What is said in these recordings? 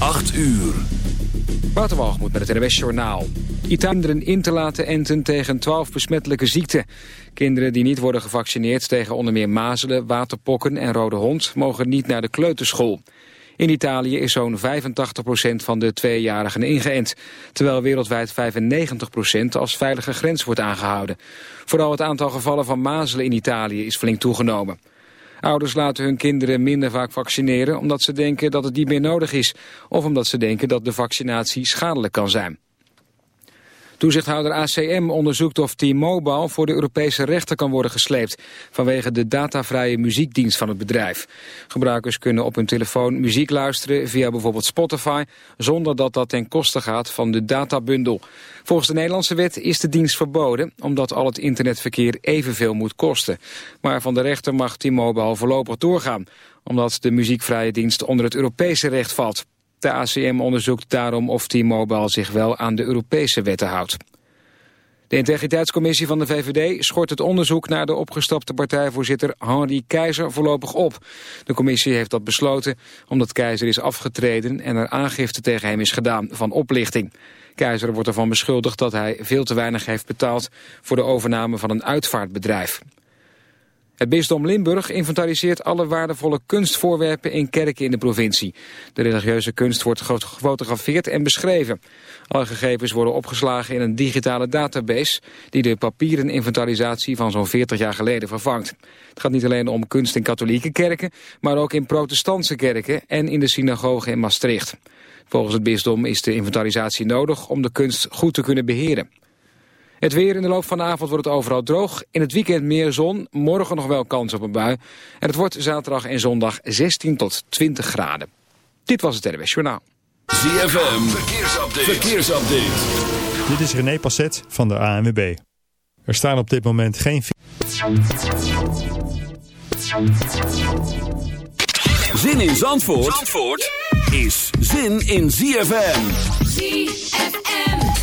8 uur. Waterwalgemoed met het RWS Journaal. Italiërs in te laten enten tegen 12 besmettelijke ziekten. Kinderen die niet worden gevaccineerd tegen onder meer mazelen, waterpokken en rode hond... mogen niet naar de kleuterschool. In Italië is zo'n 85% van de tweejarigen ingeënt... terwijl wereldwijd 95% als veilige grens wordt aangehouden. Vooral het aantal gevallen van mazelen in Italië is flink toegenomen. Ouders laten hun kinderen minder vaak vaccineren omdat ze denken dat het niet meer nodig is. Of omdat ze denken dat de vaccinatie schadelijk kan zijn. Toezichthouder ACM onderzoekt of T-Mobile voor de Europese rechter kan worden gesleept vanwege de datavrije muziekdienst van het bedrijf. Gebruikers kunnen op hun telefoon muziek luisteren via bijvoorbeeld Spotify zonder dat dat ten koste gaat van de databundel. Volgens de Nederlandse wet is de dienst verboden omdat al het internetverkeer evenveel moet kosten. Maar van de rechter mag T-Mobile voorlopig doorgaan omdat de muziekvrije dienst onder het Europese recht valt. De ACM onderzoekt daarom of T-Mobile zich wel aan de Europese wetten houdt. De integriteitscommissie van de VVD schort het onderzoek naar de opgestapte partijvoorzitter Henri Keizer voorlopig op. De commissie heeft dat besloten omdat Keizer is afgetreden en er aangifte tegen hem is gedaan van oplichting. Keizer wordt ervan beschuldigd dat hij veel te weinig heeft betaald voor de overname van een uitvaartbedrijf. Het bisdom Limburg inventariseert alle waardevolle kunstvoorwerpen in kerken in de provincie. De religieuze kunst wordt gefotografeerd en beschreven. Alle gegevens worden opgeslagen in een digitale database... die de papieren inventarisatie van zo'n 40 jaar geleden vervangt. Het gaat niet alleen om kunst in katholieke kerken... maar ook in protestantse kerken en in de synagoge in Maastricht. Volgens het bisdom is de inventarisatie nodig om de kunst goed te kunnen beheren. Het weer in de loop van de avond wordt het overal droog. In het weekend meer zon, morgen nog wel kans op een bui. En het wordt zaterdag en zondag 16 tot 20 graden. Dit was het RWS Journaal. ZFM, verkeersupdate. verkeersupdate. Dit is René Passet van de ANWB. Er staan op dit moment geen... Zin in Zandvoort, Zandvoort is zin in ZFM. ZFM.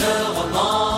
une.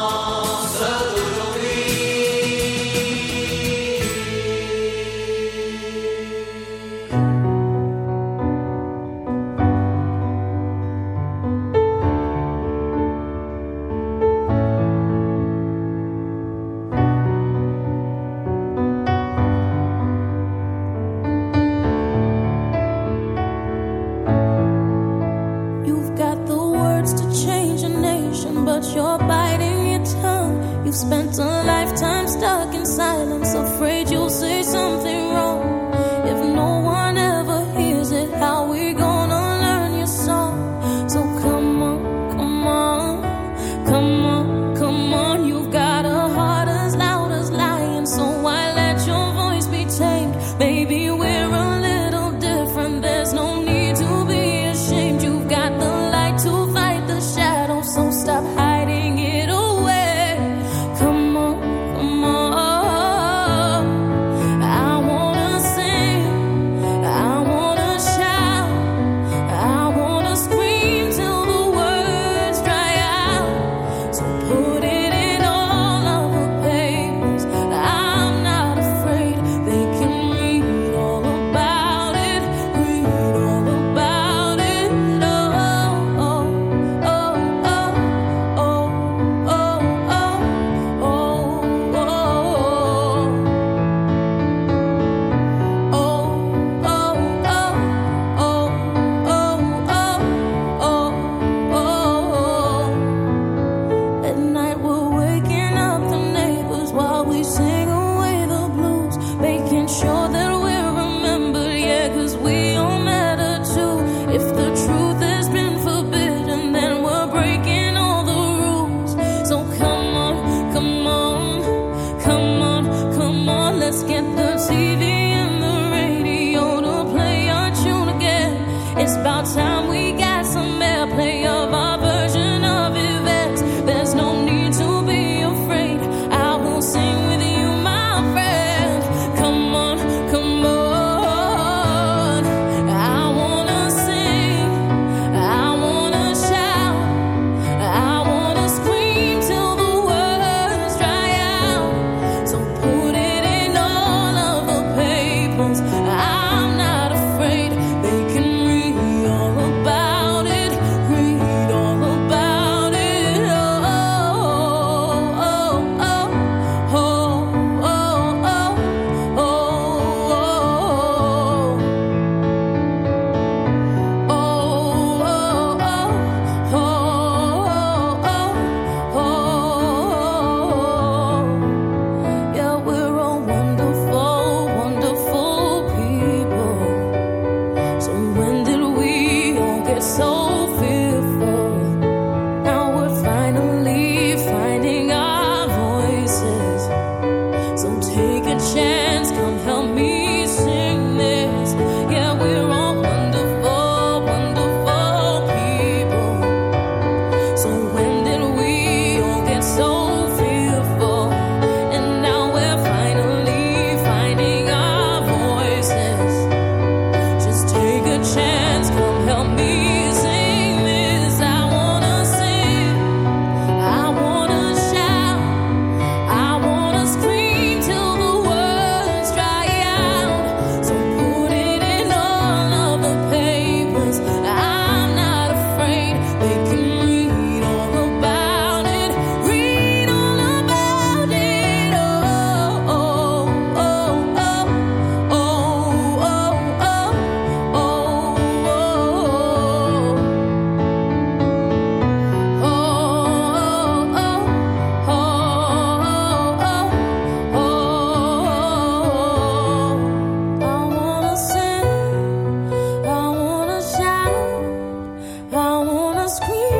scream.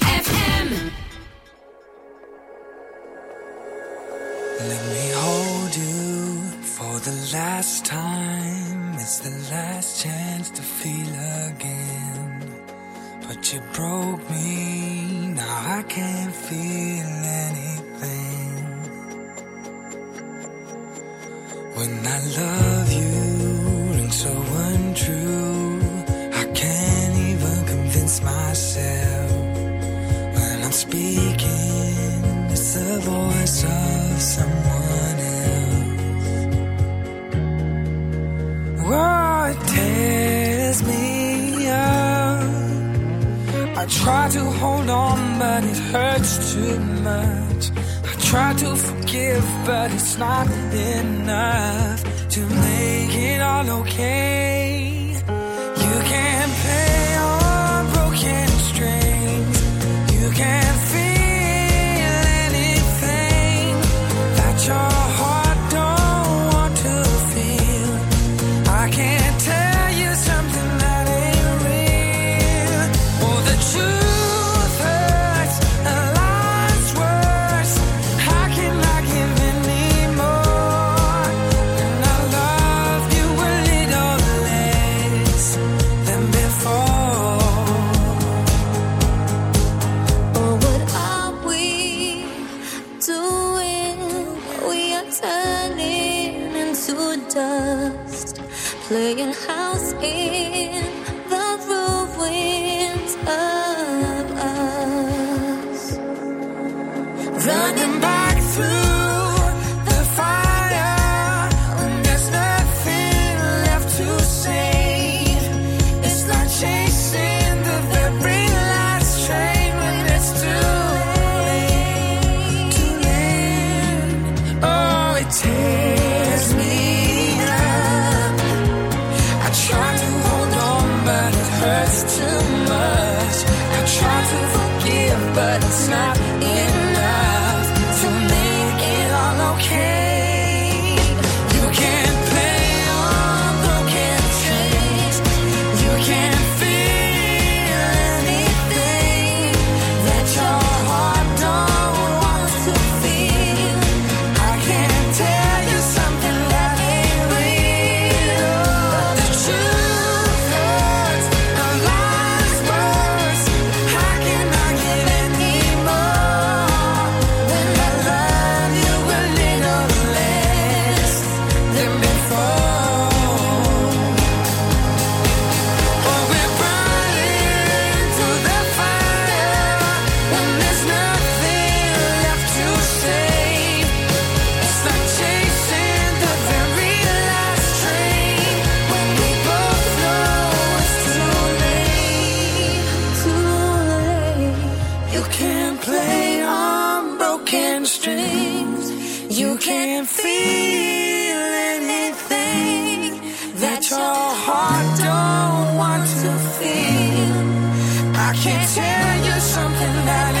Can't tell you something that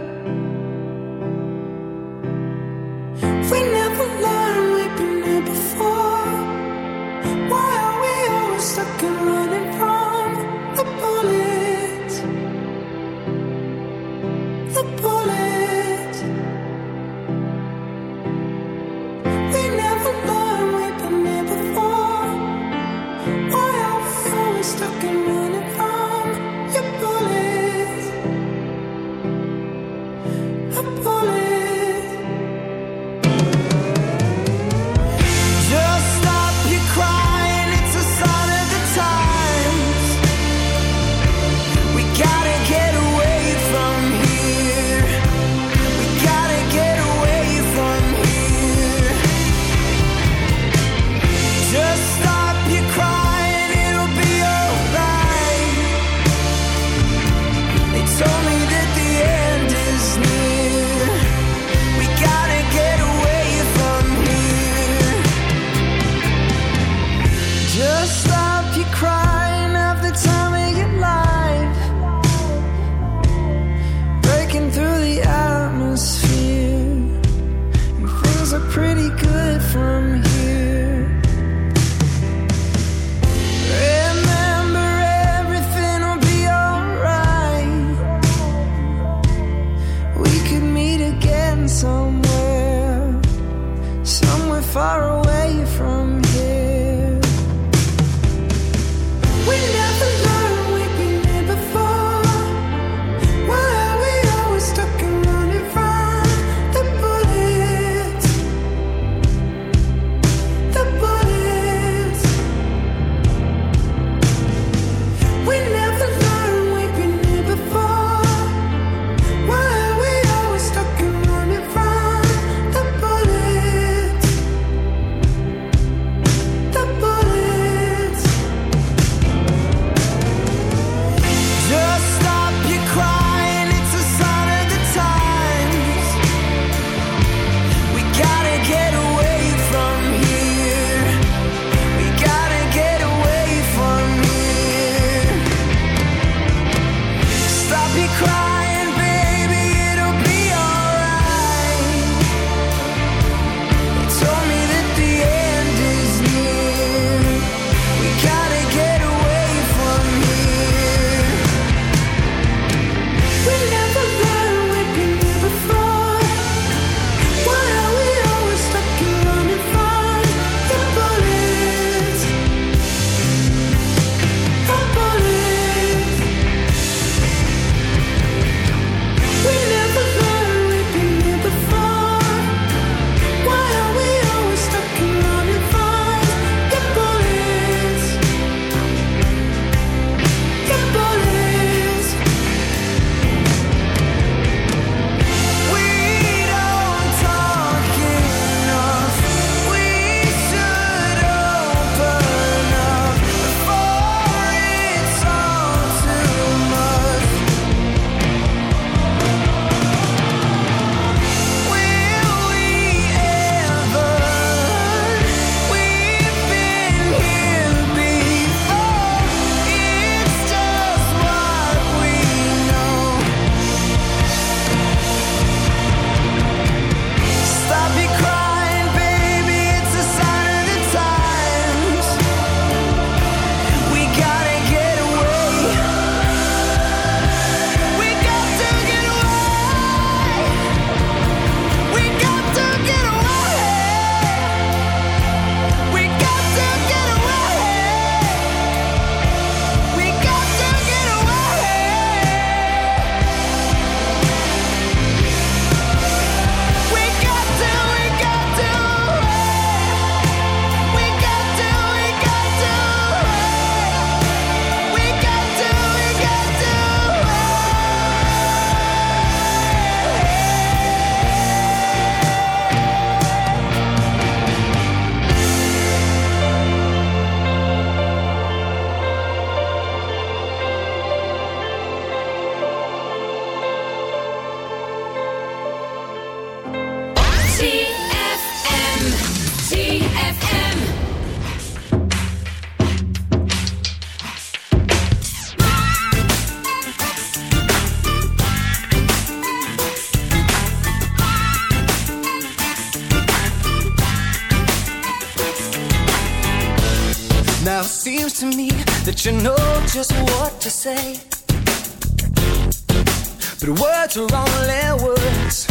such only words.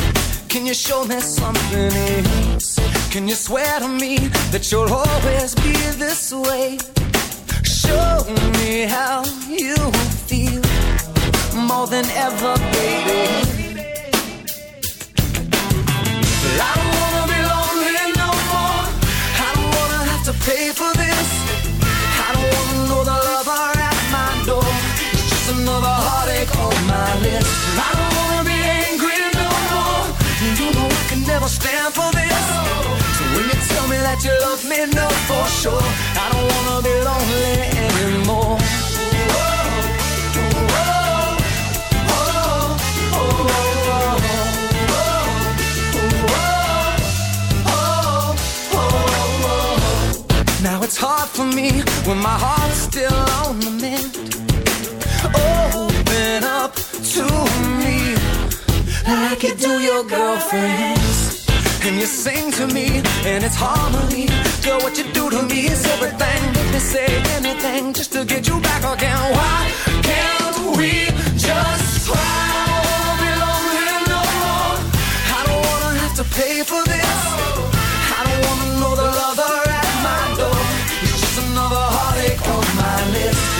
Can you show me something else? Can you swear to me that you'll always be this way? Show me how you feel more than ever, baby you love me, no for sure. I don't wanna be lonely anymore. Now it's hard for me when my heart's still on the mend. Open up to me like you do your girlfriends. And you sing to me, and it's harmony. Girl, what you do to me is everything. Make me say anything just to get you back again. Why can't we just try? I wanna be lonely no more. I don't wanna have to pay for this. I don't wanna know the lover at my door. It's just another heartache on my list.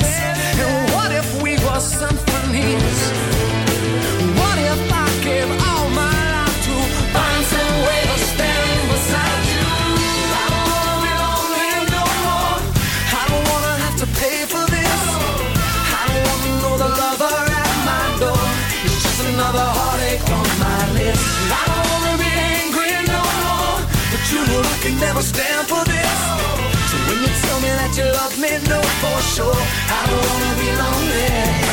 Never stand for this. So when you tell me that you love me, for sure. I don't wanna be lonely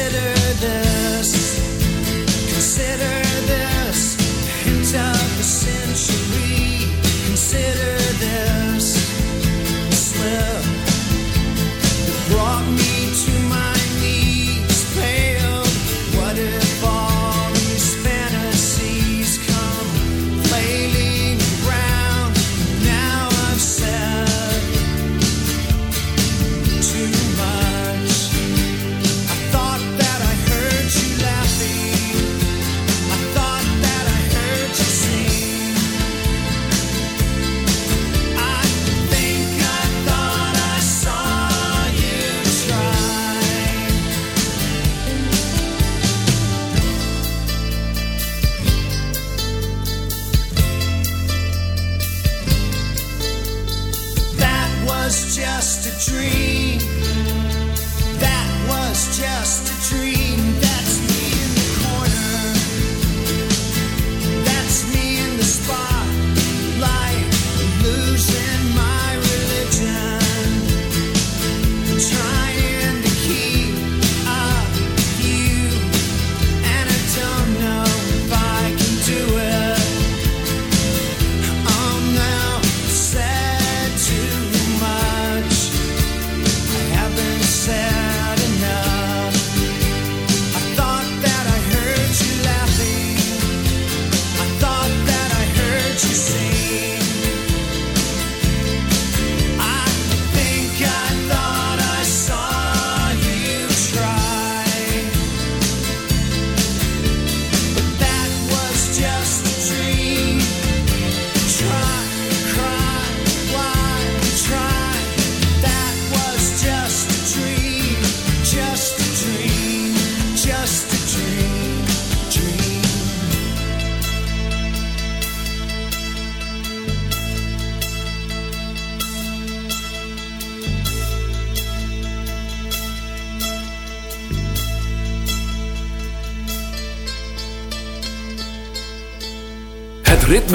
better than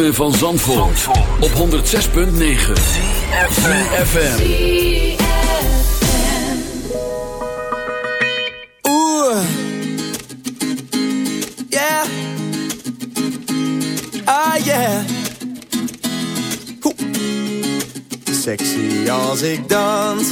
van Zandvoort, op 106.9 ZFM. Ooh, yeah, ah yeah. Hoe. Sexy als ik dans.